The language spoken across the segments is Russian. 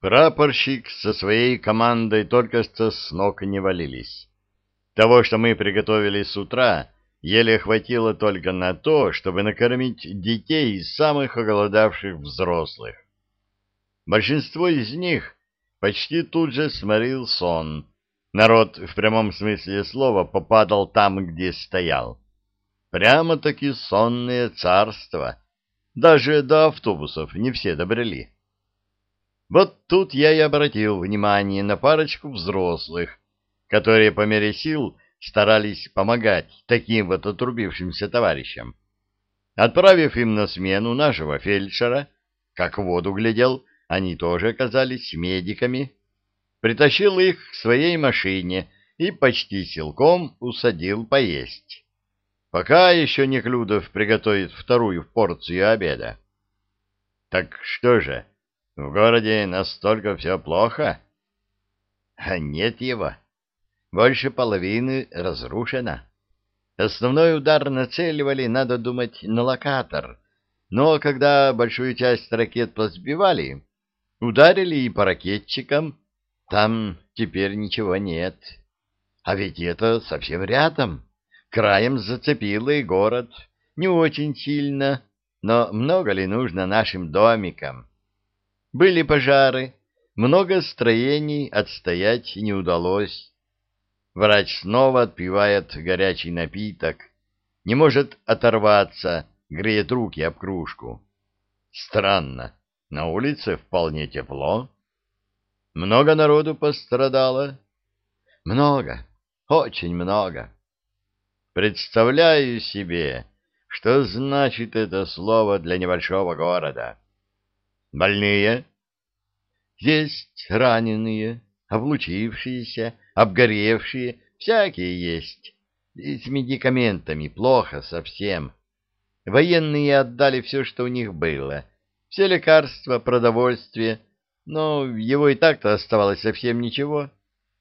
Прапорщик со своей командой только что с ног не валились. Того, что мы приготовили с утра, еле хватило только на то, чтобы накормить детей из самых оголодавших взрослых. Большинство из них почти тут же сморил сон. Народ в прямом смысле слова попадал там, где стоял. Прямо-таки сонное царство. Даже до автобусов не все добрели. Вот тут я и обратил внимание на парочку взрослых, которые по мере сил старались помогать таким вот отрубившимся товарищам. Отправив им на смену нашего фельдшера, как в воду глядел, они тоже оказались медиками, притащил их к своей машине и почти силком усадил поесть. Пока еще Неклюдов приготовит вторую порцию обеда. Так что же, в городе настолько все плохо? А нет его. Больше половины разрушено. Основной удар нацеливали, надо думать, на локатор. Но когда большую часть ракет позбивали, ударили и по ракетчикам, там теперь ничего нет. А ведь это совсем рядом. Краем зацепило и город. Не очень сильно, но много ли нужно нашим домикам? Были пожары, много строений отстоять не удалось. Врач снова отпивает горячий напиток, не может оторваться, греет руки об кружку. Странно, на улице вполне тепло. Много народу пострадало? Много, очень много. Представляю себе, что значит это слово для небольшого города. Больные? Есть раненые, облучившиеся, обгоревшие, всякие есть. И с медикаментами плохо совсем. Военные отдали все, что у них было. Все лекарства, продовольствие. Но его и так-то оставалось совсем ничего.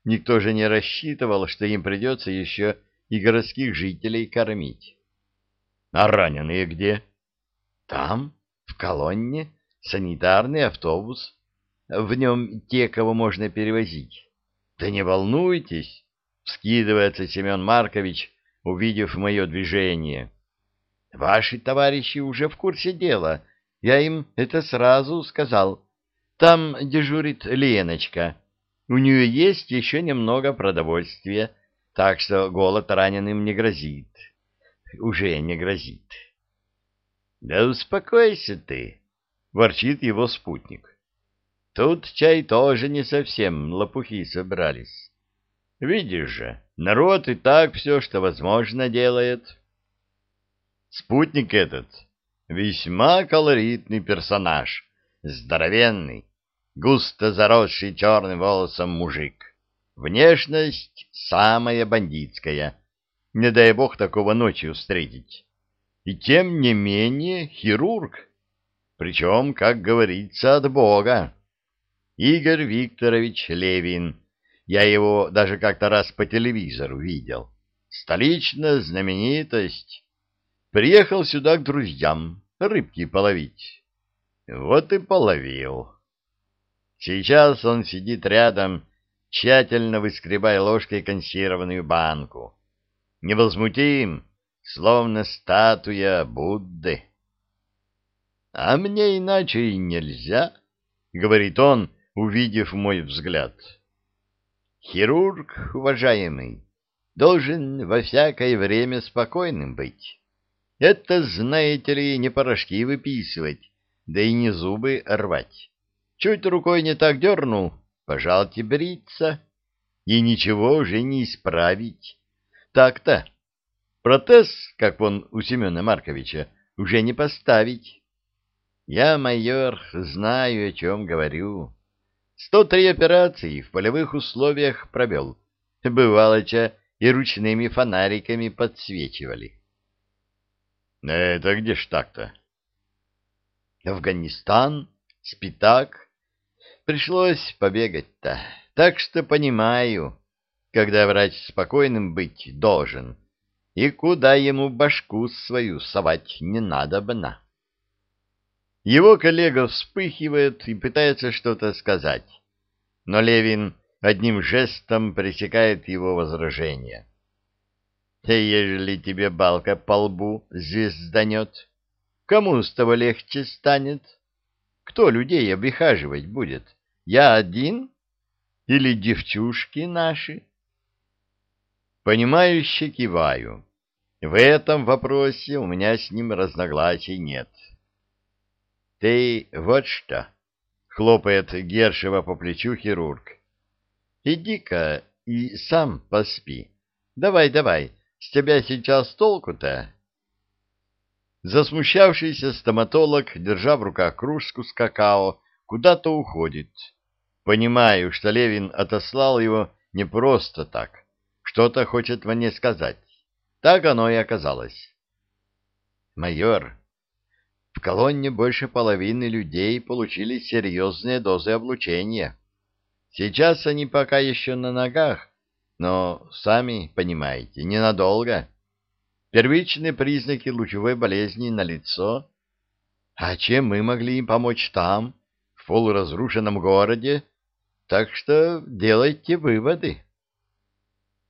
Никто же не рассчитывал, что им придется еще и городских жителей кормить. А раненые где? Там, в колонне санитарный автобус. В нем те, кого можно перевозить. Да не волнуйтесь, вскидывается Семен Маркович, увидев мое движение. Ваши товарищи уже в курсе дела. Я им это сразу сказал. Там дежурит Леночка. У нее есть еще немного продовольствия, так что голод раненым не грозит. Уже не грозит. Да успокойся ты. — ворчит его спутник. Тут чай тоже не совсем лопухи собрались. Видишь же, народ и так все, что возможно, делает. Спутник этот весьма колоритный персонаж, здоровенный, густо заросший черным волосом мужик. Внешность самая бандитская. Не дай бог такого ночью встретить. И тем не менее хирург причем, как говорится, от Бога. Игорь Викторович Левин. Я его даже как-то раз по телевизору видел. Столичная знаменитость. Приехал сюда к друзьям рыбки половить. Вот и половил. Сейчас он сидит рядом, тщательно выскребая ложкой консервную банку. Невозмутим, словно статуя Будды. — А мне иначе и нельзя, — говорит он, увидев мой взгляд. — Хирург, уважаемый, должен во всякое время спокойным быть. Это, знаете ли, не порошки выписывать, да и не зубы рвать. Чуть рукой не так дернул, пожалуйте бриться, и ничего уже не исправить. Так-то. Протез, как вон у Семена Марковича, уже не поставить. Я, майор, знаю, о чем говорю. Сто три операции в полевых условиях провел. Бывалоча и ручными фонариками подсвечивали. Это где ж так-то? Афганистан, Спитак. Пришлось побегать-то. Так что понимаю, когда врач спокойным быть должен, и куда ему башку свою совать не надо бы на. Его коллега вспыхивает и пытается что-то сказать, но Левин одним жестом пресекает его возражение. «Да ежели тебе балка по лбу звезданет, кому с того легче станет? Кто людей обихаживать будет? Я один? Или девчушки наши?» Понимающе киваю. В этом вопросе у меня с ним разногласий нет. — Ты вот что, — хлопает Гершева по плечу хирург. — Иди-ка и сам поспи. Давай, давай, с тебя сейчас толку-то? Засмущавшийся стоматолог, держа в руках кружку с какао, куда-то уходит. Понимаю, что Левин отослал его не просто так. Что-то хочет мне сказать. Так оно и оказалось. Майор, в колонне больше половины людей получили серьезные дозы облучения. Сейчас они пока еще на ногах, но, сами понимаете, ненадолго. Первичные признаки лучевой болезни налицо. А чем мы могли им помочь там, в полуразрушенном городе? Так что делайте выводы.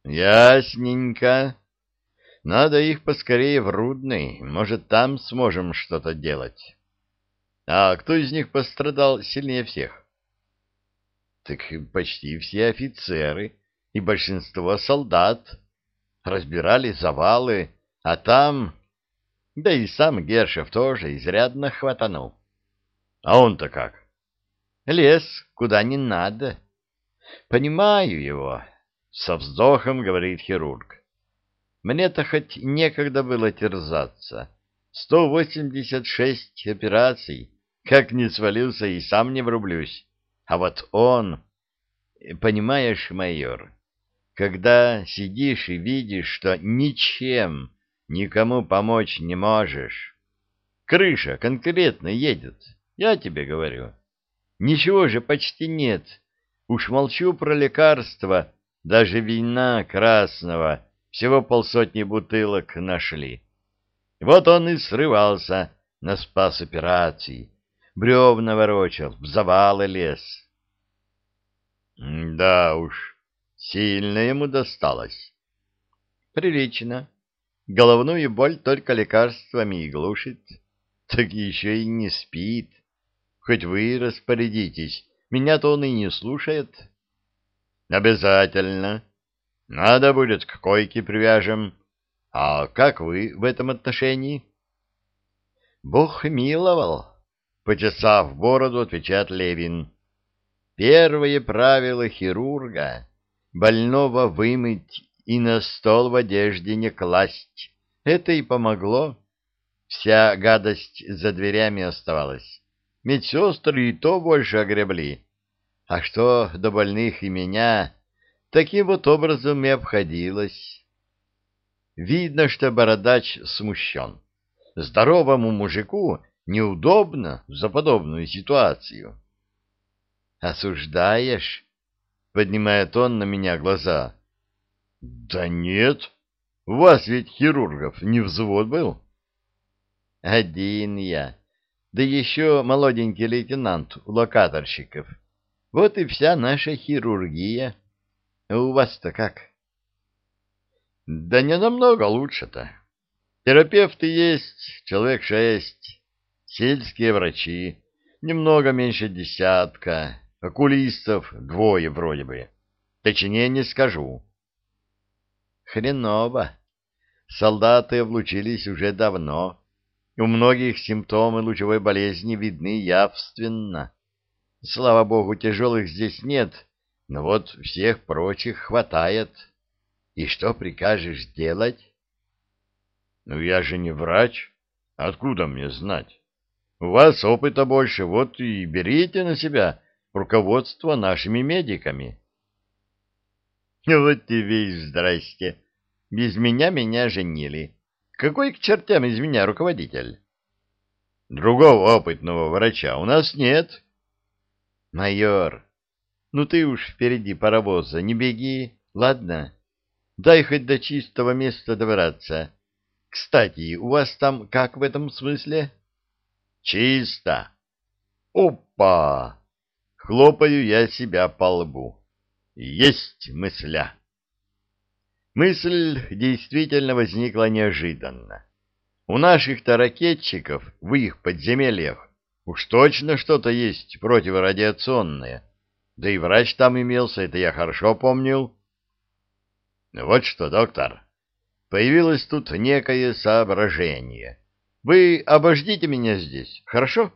Ясненько. Надо их поскорее в Рудный, может, там сможем что-то делать. А кто из них пострадал сильнее всех? Так почти все офицеры и большинство солдат. Разбирали завалы, а там... Да и сам Гершев тоже изрядно хватанул. А он-то как? Лес куда не надо. Понимаю его, — со вздохом говорит хирург. Мне-то хоть некогда было терзаться. Сто восемьдесят шесть операций. Как не свалился, и сам не врублюсь. А вот он... Понимаешь, майор, когда сидишь и видишь, что ничем никому помочь не можешь, крыша конкретно едет, я тебе говорю. Ничего же почти нет. Уж молчу про лекарства, даже вина красного — всего полсотни бутылок нашли. Вот он и срывался на спас операции, бревна ворочал, в завалы лез. Да уж, сильно ему досталось. Прилично. Головную боль только лекарствами и глушит. Так еще и не спит. Хоть вы распорядитесь, меня-то он и не слушает. Обязательно. Надо будет, к койке привяжем. А как вы в этом отношении? Бог миловал, почесав бороду, отвечает Левин. Первое правило хирурга — больного вымыть и на стол в одежде не класть. Это и помогло. Вся гадость за дверями оставалась. Медсестры и то больше огребли. А что до больных и меня Таким вот образом и обходилось. Видно, что бородач смущен. Здоровому мужику неудобно за подобную ситуацию. «Осуждаешь?» — поднимает он на меня глаза. «Да нет, у вас ведь хирургов не взвод был?» «Один я, да еще молоденький лейтенант у локаторщиков. Вот и вся наша хирургия». У вас-то как? Да не намного лучше-то. Терапевты есть, человек шесть, сельские врачи, немного меньше десятка, окулистов двое вроде бы. Точнее не скажу. Хреново. Солдаты облучились уже давно. У многих симптомы лучевой болезни видны явственно. Слава богу, тяжелых здесь нет, но вот всех прочих хватает. И что прикажешь делать? Ну, я же не врач. Откуда мне знать? У вас опыта больше, вот и берите на себя руководство нашими медиками. Вот тебе и здрасте. Без меня меня женили. Какой к чертям из меня руководитель? Другого опытного врача у нас нет. Майор, ну ты уж впереди паровоза, не беги, ладно? Дай хоть до чистого места добраться. Кстати, у вас там как в этом смысле? Чисто. Опа! Хлопаю я себя по лбу. Есть мысля. Мысль действительно возникла неожиданно. У наших-то ракетчиков в их подземельях уж точно что-то есть противорадиационное. Да и врач там имелся, это я хорошо помнил. Вот что, доктор, появилось тут некое соображение. Вы обождите меня здесь, хорошо?